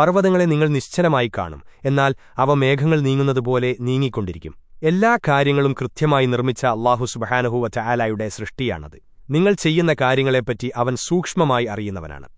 പർവതങ്ങളെ നിങ്ങൾ നിശ്ചലമായി കാണും. എന്നാൽ അവ മേഘങ്ങൾ നീങ്ങുന്നതുപോലെ നീങ്ങിക്കൊണ്ടിരിക്കും. എല്ലാ കാര്യങ്ങളും കൃത്യമായി നിർമ്മിച്ച അള്ളാഹു സുബഹാനഹുവ ചായാലായുടെ സൃഷ്ടിയാണത്. നിങ്ങൾ ചെയ്യുന്ന കാര്യങ്ങളെപ്പറ്റി അവൻ സൂക്ഷ്മമായി അറിയുന്നവനാണ്.